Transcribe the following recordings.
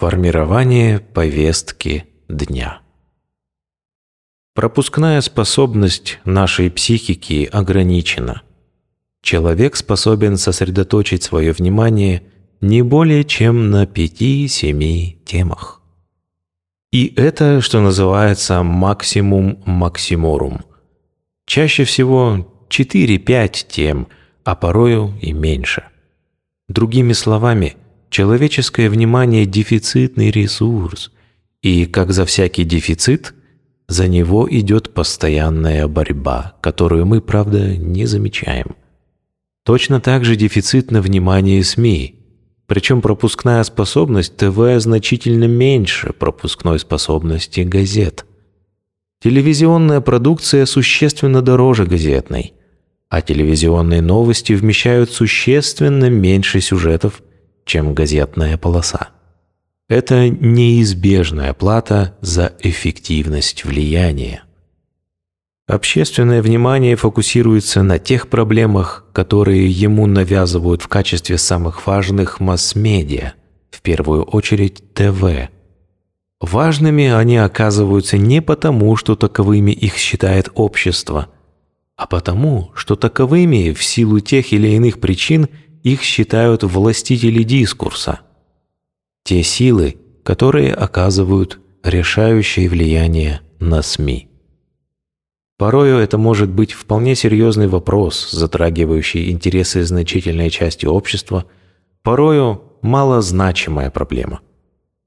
Формирование повестки дня. Пропускная способность нашей психики ограничена. Человек способен сосредоточить свое внимание не более чем на пяти-семи темах. И это, что называется, максимум максиморум. Чаще всего 4-5 тем, а порою и меньше. Другими словами, человеческое внимание – дефицитный ресурс, и, как за всякий дефицит, за него идет постоянная борьба, которую мы, правда, не замечаем. Точно так же дефицитно внимание СМИ – причем пропускная способность ТВ значительно меньше пропускной способности газет. Телевизионная продукция существенно дороже газетной, а телевизионные новости вмещают существенно меньше сюжетов, чем газетная полоса. Это неизбежная плата за эффективность влияния. Общественное внимание фокусируется на тех проблемах, которые ему навязывают в качестве самых важных масс-медиа, в первую очередь ТВ. Важными они оказываются не потому, что таковыми их считает общество, а потому, что таковыми в силу тех или иных причин их считают властители дискурса. Те силы, которые оказывают решающее влияние на СМИ. Порою это может быть вполне серьезный вопрос, затрагивающий интересы значительной части общества, порою малозначимая проблема.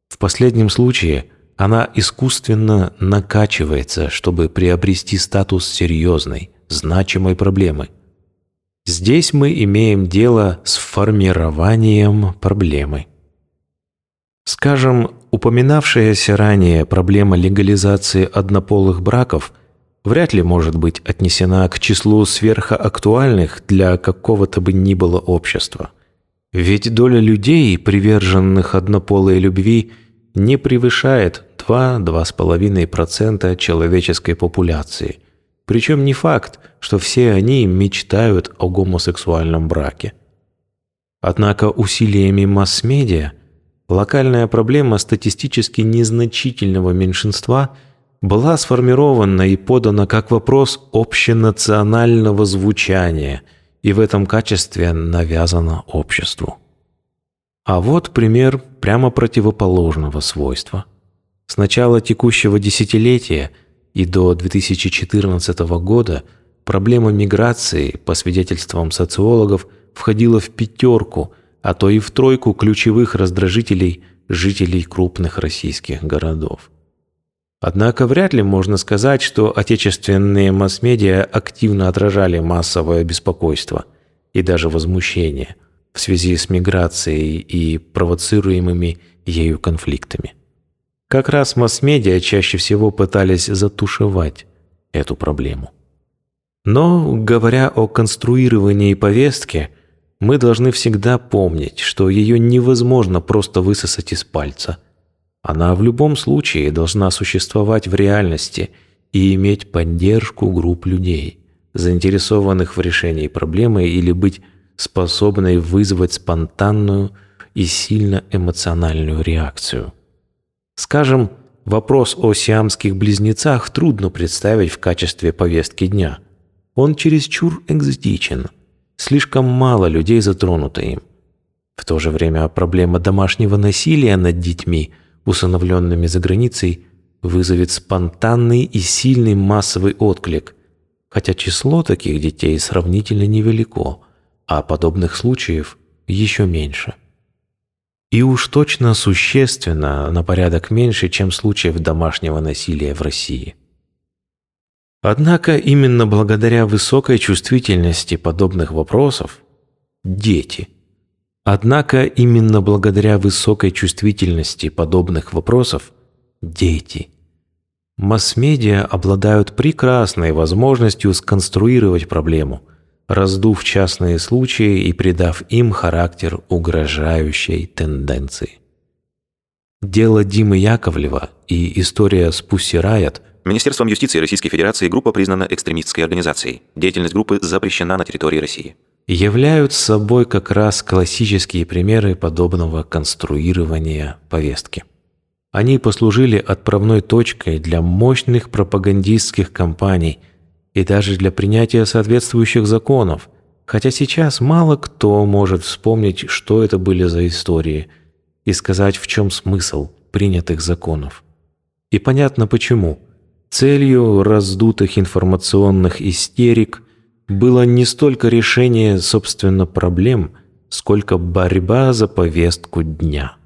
В последнем случае она искусственно накачивается, чтобы приобрести статус серьезной, значимой проблемы. Здесь мы имеем дело с формированием проблемы. Скажем, упоминавшаяся ранее проблема легализации однополых браков – вряд ли может быть отнесена к числу сверхактуальных для какого-то бы ни было общества. Ведь доля людей, приверженных однополой любви, не превышает 2-2,5% человеческой популяции. Причем не факт, что все они мечтают о гомосексуальном браке. Однако усилиями масс-медиа локальная проблема статистически незначительного меньшинства – была сформирована и подана как вопрос общенационального звучания и в этом качестве навязана обществу. А вот пример прямо противоположного свойства. С начала текущего десятилетия и до 2014 года проблема миграции, по свидетельствам социологов, входила в пятерку, а то и в тройку ключевых раздражителей жителей крупных российских городов. Однако вряд ли можно сказать, что отечественные масс-медиа активно отражали массовое беспокойство и даже возмущение в связи с миграцией и провоцируемыми ею конфликтами. Как раз масс-медиа чаще всего пытались затушевать эту проблему. Но, говоря о конструировании повестки, мы должны всегда помнить, что ее невозможно просто высосать из пальца – она в любом случае должна существовать в реальности и иметь поддержку групп людей, заинтересованных в решении проблемы или быть способной вызвать спонтанную и сильно эмоциональную реакцию. Скажем, вопрос о сиамских близнецах трудно представить в качестве повестки дня. Он чересчур экзотичен. Слишком мало людей затронуто им. В то же время проблема домашнего насилия над детьми – усыновленными за границей, вызовет спонтанный и сильный массовый отклик, хотя число таких детей сравнительно невелико, а подобных случаев еще меньше. И уж точно существенно на порядок меньше, чем случаев домашнего насилия в России. Однако именно благодаря высокой чувствительности подобных вопросов дети – Однако именно благодаря высокой чувствительности подобных вопросов дети. Масс-медиа обладают прекрасной возможностью сконструировать проблему, раздув частные случаи и придав им характер угрожающей тенденции. Дело Димы Яковлева и история с Пусси Раят Министерством юстиции Российской Федерации группа признана экстремистской организацией. Деятельность группы запрещена на территории России. являют собой как раз классические примеры подобного конструирования повестки. Они послужили отправной точкой для мощных пропагандистских кампаний и даже для принятия соответствующих законов, хотя сейчас мало кто может вспомнить, что это были за истории, и сказать, в чем смысл принятых законов. И понятно почему. Целью раздутых информационных истерик было не столько решение, собственно, проблем, сколько борьба за повестку дня.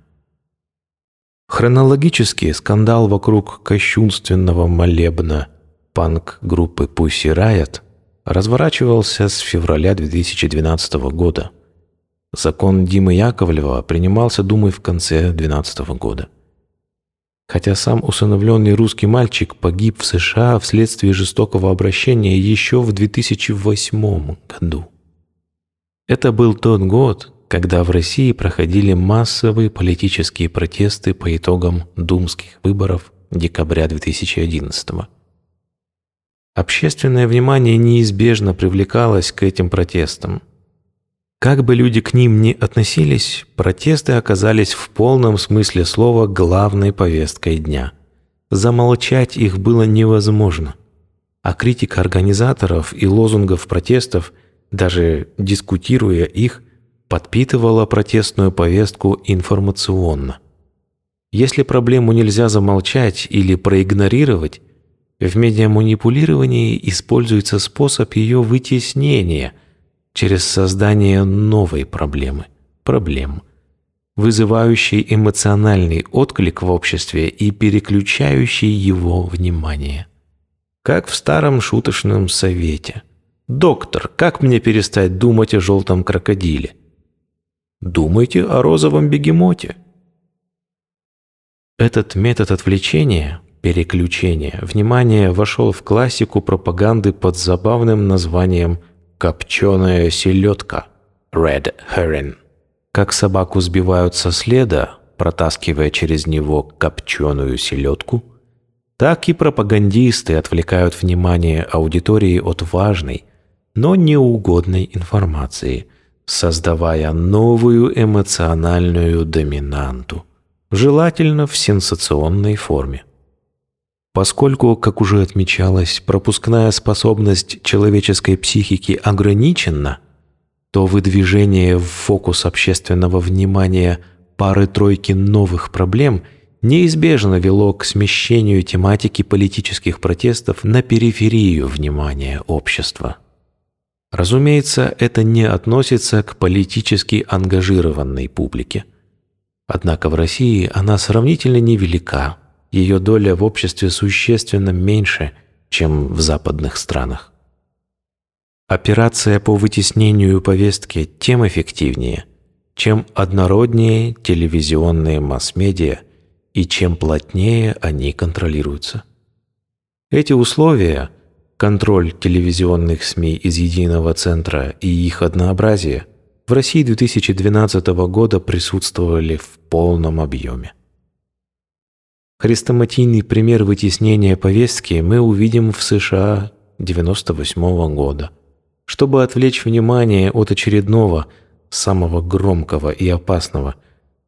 Хронологически скандал вокруг кощунственного молебна панк-группы Pussy Riot разворачивался с февраля 2012 года. Закон Димы Яковлева принимался Думой в конце 2012 года. Хотя сам усыновленный русский мальчик погиб в США вследствие жестокого обращения еще в 2008 году. Это был тот год, когда в России проходили массовые политические протесты по итогам думских выборов декабря 2011 года. Общественное внимание неизбежно привлекалось к этим протестам. Как бы люди к ним ни относились, протесты оказались в полном смысле слова главной повесткой дня. Замолчать их было невозможно. А критика организаторов и лозунгов протестов, даже дискутируя их, подпитывала протестную повестку информационно. Если проблему нельзя замолчать или проигнорировать, в медиаманипулировании используется способ ее вытеснения через создание новой проблемы, проблем, вызывающей эмоциональный отклик в обществе и переключающей его внимание. Как в старом шуточном совете. «Доктор, как мне перестать думать о желтом крокодиле?» Думайте о розовом бегемоте. Этот метод отвлечения, переключения, внимания вошел в классику пропаганды под забавным названием «копченая селедка» (red herring). Как собаку сбивают со следа, протаскивая через него копченую селедку, так и пропагандисты отвлекают внимание аудитории от важной, но неугодной информации – создавая новую эмоциональную доминанту, желательно в сенсационной форме. Поскольку, как уже отмечалось, пропускная способность человеческой психики ограничена, то выдвижение в фокус общественного внимания пары-тройки новых проблем неизбежно вело к смещению тематики политических протестов на периферию внимания общества. Разумеется, это не относится к политически ангажированной публике. Однако в России она сравнительно невелика, ее доля в обществе существенно меньше, чем в западных странах. Операция по вытеснению повестки тем эффективнее, чем однороднее телевизионные масс-медиа и чем плотнее они контролируются. Эти условия – контроль телевизионных СМИ из единого центра и их однообразие в России 2012 года присутствовали в полном объеме. Хрестоматийный пример вытеснения повестки мы увидим в США 1998 года. Чтобы отвлечь внимание от очередного, самого громкого и опасного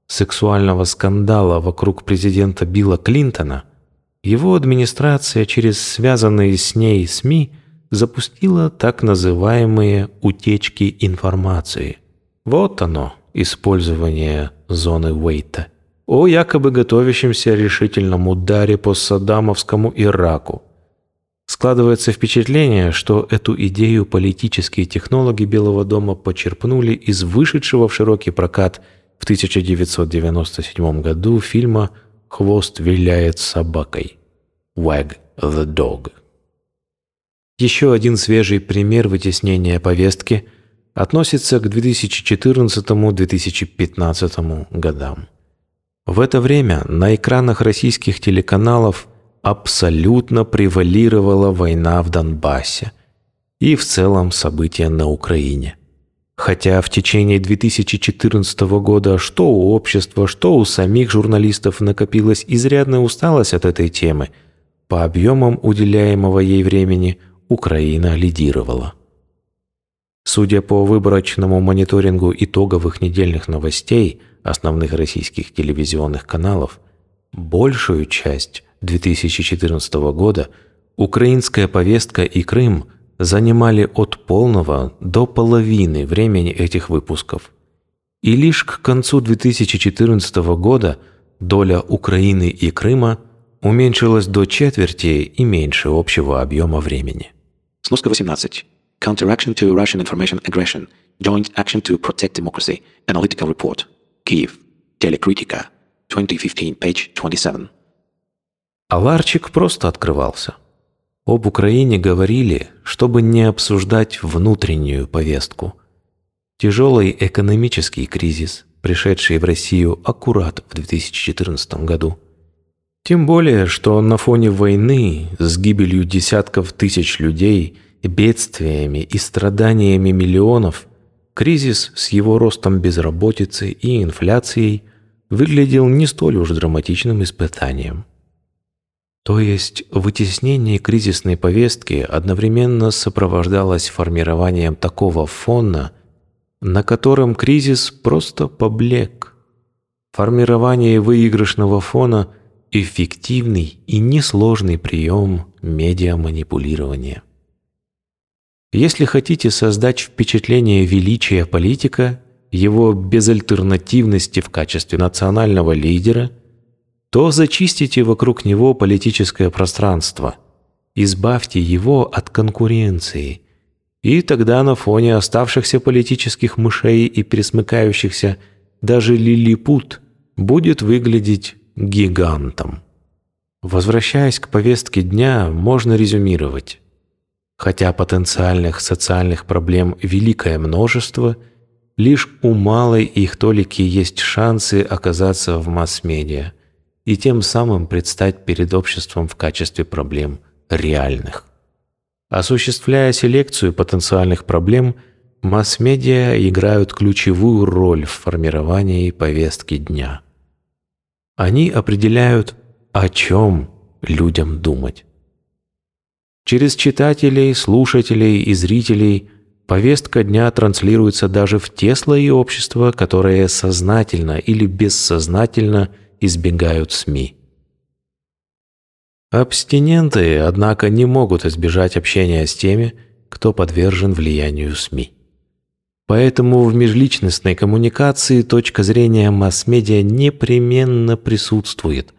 сексуального скандала вокруг президента Билла Клинтона – его администрация через связанные с ней СМИ запустила так называемые утечки информации. Вот оно, использование зоны Уэйта. О якобы готовящемся решительном ударе по Саддамовскому Ираку. Складывается впечатление, что эту идею политические технологи Белого дома почерпнули из вышедшего в широкий прокат в 1997 году фильма Хвост виляет собакой. Wag the dog. Еще один свежий пример вытеснения повестки относится к 2014-2015 годам. В это время на экранах российских телеканалов абсолютно превалировала война в Донбассе и в целом события на Украине. Хотя в течение 2014 года что у общества, что у самих журналистов накопилась изрядная усталость от этой темы, по объемам уделяемого ей времени Украина лидировала. Судя по выборочному мониторингу итоговых недельных новостей основных российских телевизионных каналов, большую часть 2014 года украинская повестка и Крым занимали от полного до половины времени этих выпусков. И лишь к концу 2014 года доля Украины и Крыма уменьшилась до четверти и меньше общего объема времени. Сноска 18. Counteraction to Russian Information Aggression. Joint Action to Protect Democracy. Analytical Report. Kyiv. Телекритика. 2015, page 27. А просто открывался. Об Украине говорили, чтобы не обсуждать внутреннюю повестку. Тяжелый экономический кризис, пришедший в Россию аккурат в 2014 году. Тем более, что на фоне войны с гибелью десятков тысяч людей – бедствиями и страданиями миллионов, кризис с его ростом безработицы и инфляцией выглядел не столь уж драматичным испытанием. То есть вытеснение кризисной повестки одновременно сопровождалось формированием такого фона, на котором кризис просто поблек. Формирование выигрышного фона – эффективный и несложный прием медиаманипулирования. Если хотите создать впечатление величия политика, его безальтернативности в качестве национального лидера, то зачистите вокруг него политическое пространство, избавьте его от конкуренции, и тогда на фоне оставшихся политических мышей и пересмыкающихся даже лилипут будет выглядеть гигантом. Возвращаясь к повестке дня, можно резюмировать. Хотя потенциальных социальных проблем великое множество, лишь у малой их толики есть шансы оказаться в масс-медиа и тем самым предстать перед обществом в качестве проблем реальных. Осуществляя селекцию потенциальных проблем, масс-медиа играют ключевую роль в формировании повестки дня. Они определяют, о чем людям думать. Через читателей, слушателей и зрителей повестка дня транслируется даже в те слои общества, которые сознательно или бессознательно избегают СМИ. Абстиненты, однако, не могут избежать общения с теми, кто подвержен влиянию СМИ. Поэтому в межличностной коммуникации точка зрения масс-медиа непременно присутствует,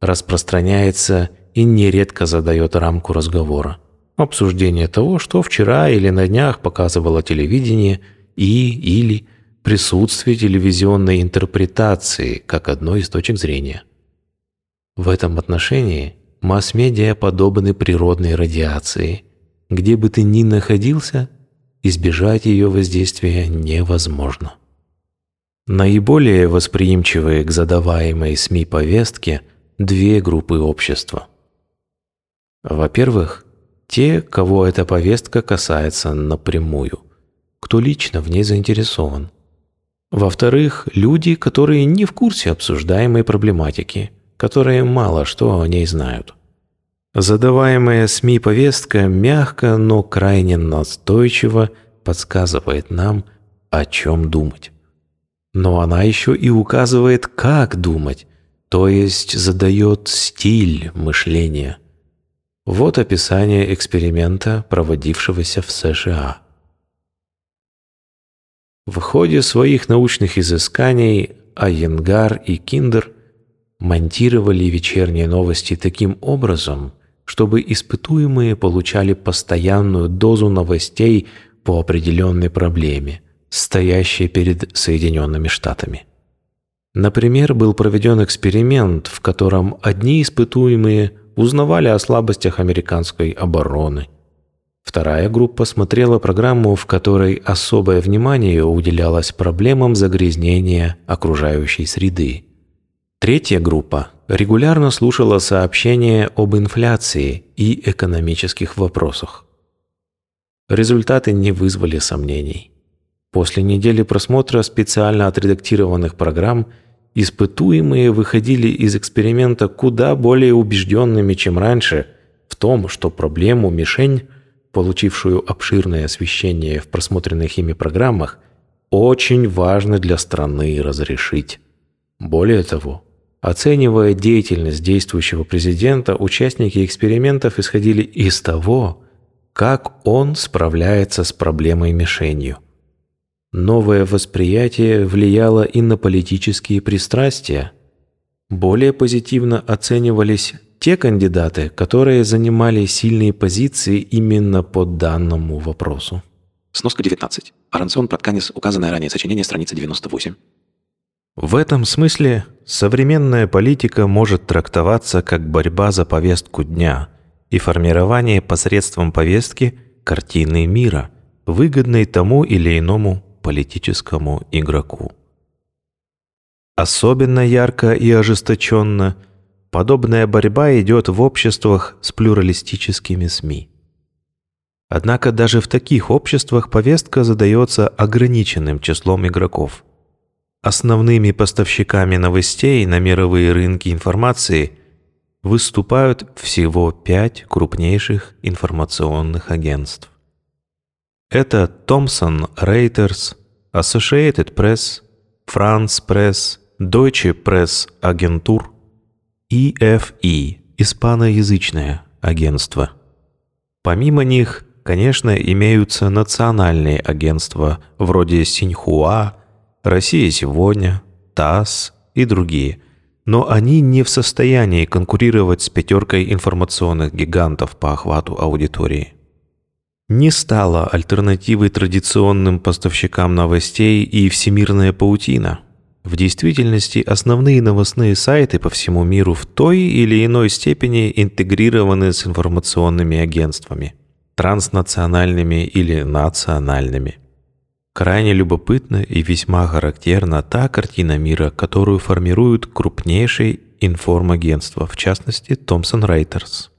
распространяется и нередко задает рамку разговора. Обсуждение того, что вчера или на днях показывало телевидение и или присутствие телевизионной интерпретации как одной из точек зрения. В этом отношении масс-медиа подобны природной радиации. Где бы ты ни находился, избежать ее воздействия невозможно. Наиболее восприимчивые к задаваемой СМИ повестке две группы общества. Во-первых, те, кого эта повестка касается напрямую, кто лично в ней заинтересован. Во-вторых, люди, которые не в курсе обсуждаемой проблематики, которые мало что о ней знают. Задаваемая СМИ повестка мягко, но крайне настойчиво подсказывает нам, о чем думать. Но она еще и указывает, как думать, то есть задает стиль мышления. Вот описание эксперимента, проводившегося в США. В ходе своих научных изысканий Айенгар и Киндер монтировали вечерние новости таким образом, чтобы испытуемые получали постоянную дозу новостей по определенной проблеме, стоящей перед Соединенными Штатами. Например, был проведен эксперимент, в котором одни испытуемые – узнавали о слабостях американской обороны. Вторая группа смотрела программу, в которой особое внимание уделялось проблемам загрязнения окружающей среды. Третья группа регулярно слушала сообщения об инфляции и экономических вопросах. Результаты не вызвали сомнений. После недели просмотра специально отредактированных программ – Испытуемые выходили из эксперимента куда более убежденными, чем раньше, в том, что проблему мишень получившую обширное освещение в просмотренных ими программах, очень важно для страны разрешить. Более того, оценивая деятельность действующего президента, участники экспериментов исходили из того, как он справляется с проблемой мишенью. Новое восприятие влияло и на политические пристрастия. Более позитивно оценивались те кандидаты, которые занимали сильные позиции именно по данному вопросу. Сноска 19. Аранцион Протканис, указанное ранее сочинение, страница 98. В этом смысле современная политика может трактоваться как борьба за повестку дня и формирование посредством повестки картины мира, выгодной тому или иному политическому игроку. Особенно ярко и ожесточенно – Подобная борьба идет в обществах с плюралистическими СМИ. Однако даже в таких обществах повестка задается ограниченным числом игроков. Основными поставщиками новостей на мировые рынки информации выступают всего пять крупнейших информационных агентств. Это Thomson Reuters, Associated Press, France Press, Deutsche Press Agentur, EFE – испаноязычное агентство. Помимо них, конечно, имеются национальные агентства вроде Синьхуа, Россия сегодня, ТАСС и другие, но они не в состоянии конкурировать с пятеркой информационных гигантов по охвату аудитории. Не стало альтернативой традиционным поставщикам новостей и всемирная паутина – в действительности основные новостные сайты по всему миру в той или иной степени интегрированы с информационными агентствами, транснациональными или национальными. Крайне любопытна и весьма характерна та картина мира, которую формируют крупнейшие информагентства, в частности Thomson Reuters.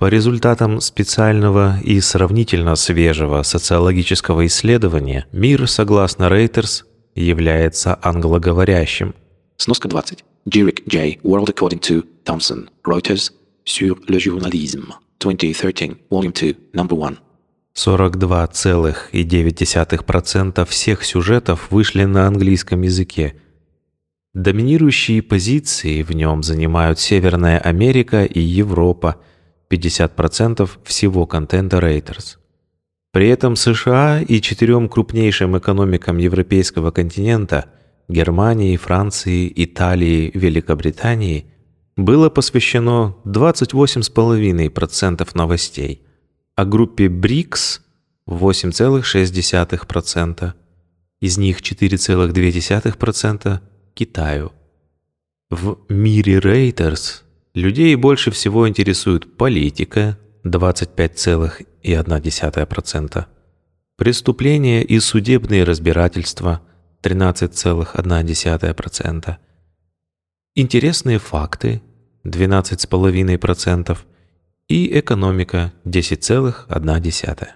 По результатам специального и сравнительно свежего социологического исследования, мир, согласно Reuters, является англоговорящим. Сноска 20. Jurek J. World According to Thomson. Reuters. Sur le journalisme. 2013. Volume 2. Number 1. 42,9% всех сюжетов вышли на английском языке. Доминирующие позиции в нем занимают Северная Америка и Европа, 50% всего контента Reuters. При этом США и четырем крупнейшим экономикам европейского континента – Германии, Франции, Италии, Великобритании – было посвящено 28,5% новостей, а группе БРИКС – 8,6%, из них 4,2% – Китаю. В мире Reuters людей больше всего интересует политика – 25,1%, преступления и судебные разбирательства 13,1%, интересные факты 12,5% и экономика 10,1%.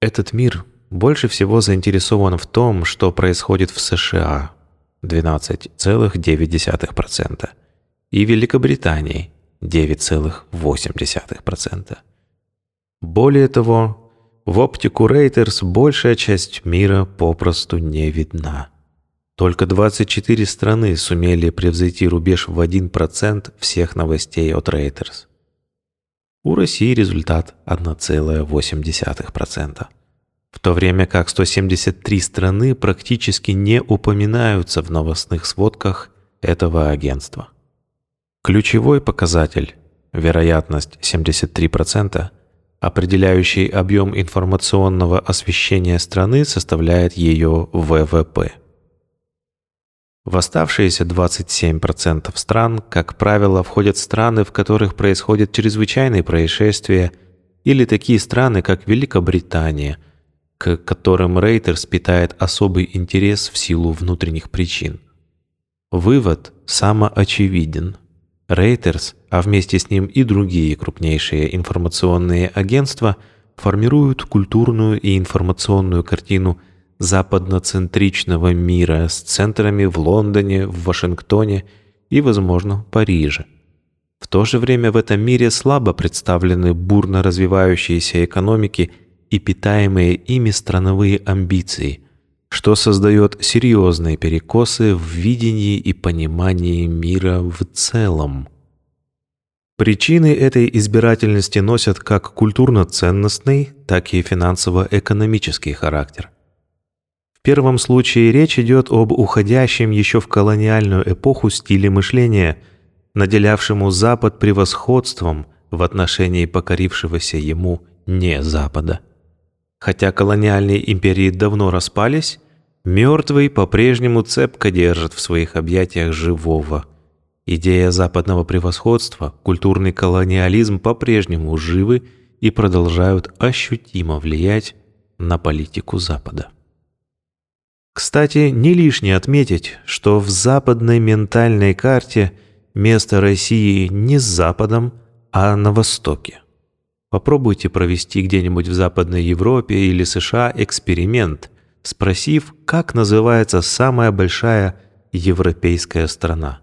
Этот мир больше всего заинтересован в том, что происходит в США 12,9% и Великобритании 9,8%. Более того, в оптику Рейтерс большая часть мира попросту не видна. Только 24 страны сумели превзойти рубеж в 1% всех новостей от Рейтерс. У России результат 1,8%. В то время как 173 страны практически не упоминаются в новостных сводках этого агентства. Ключевой показатель, вероятность 73%, определяющий объем информационного освещения страны, составляет ее ВВП. В оставшиеся 27% стран, как правило, входят страны, в которых происходят чрезвычайные происшествия, или такие страны, как Великобритания, к которым Рейтерс питает особый интерес в силу внутренних причин. Вывод самоочевиден – Reuters, а вместе с ним и другие крупнейшие информационные агентства формируют культурную и информационную картину западноцентричного мира с центрами в Лондоне, в Вашингтоне и, возможно, Париже. В то же время в этом мире слабо представлены бурно развивающиеся экономики и питаемые ими страновые амбиции, что создает серьезные перекосы в видении и понимании мира в целом. Причины этой избирательности носят как культурно-ценностный, так и финансово-экономический характер. В первом случае речь идет об уходящем еще в колониальную эпоху стиле мышления, наделявшему Запад превосходством в отношении покорившегося ему не Запада. Хотя колониальные империи давно распались, мертвый по-прежнему цепко держит в своих объятиях живого – Идея западного превосходства, культурный колониализм по-прежнему живы и продолжают ощутимо влиять на политику Запада. Кстати, не лишне отметить, что в западной ментальной карте место России не с Западом, а на Востоке. Попробуйте провести где-нибудь в Западной Европе или США эксперимент, спросив, как называется самая большая европейская страна.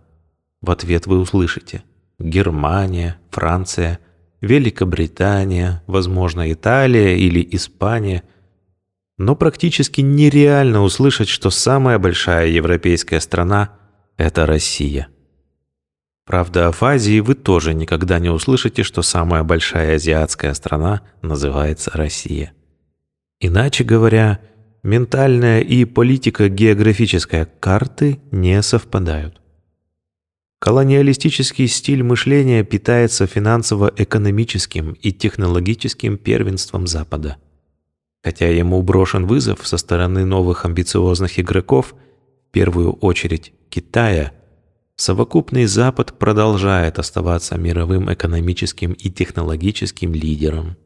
В ответ вы услышите Германия, Франция, Великобритания, возможно, Италия или Испания. Но практически нереально услышать, что самая большая европейская страна – это Россия. Правда, в Азии вы тоже никогда не услышите, что самая большая азиатская страна называется Россия. Иначе говоря, ментальная и политика географическая карты не совпадают. Колониалистический стиль мышления питается финансово-экономическим и технологическим первенством Запада. Хотя ему брошен вызов со стороны новых амбициозных игроков, в первую очередь Китая, совокупный Запад продолжает оставаться мировым экономическим и технологическим лидером.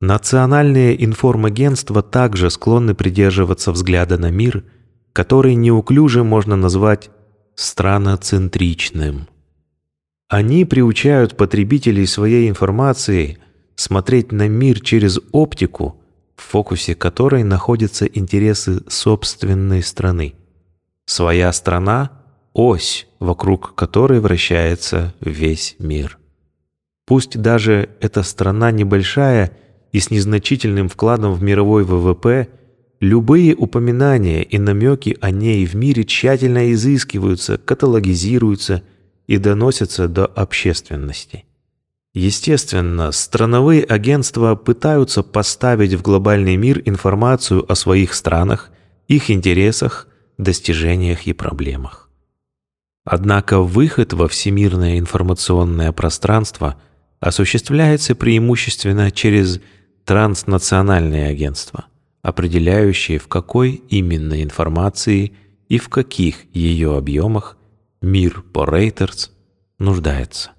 Национальные информагентства также склонны придерживаться взгляда на мир, который неуклюже можно назвать страноцентричным. Они приучают потребителей своей информации смотреть на мир через оптику, в фокусе которой находятся интересы собственной страны. Своя страна – ось, вокруг которой вращается весь мир. Пусть даже эта страна небольшая и с незначительным вкладом в мировой ВВП – Любые упоминания и намеки о ней в мире тщательно изыскиваются, каталогизируются и доносятся до общественности. Естественно, страновые агентства пытаются поставить в глобальный мир информацию о своих странах, их интересах, достижениях и проблемах. Однако выход во всемирное информационное пространство осуществляется преимущественно через транснациональные агентства – определяющие, в какой именно информации и в каких ее объемах мир по Рейтерс нуждается.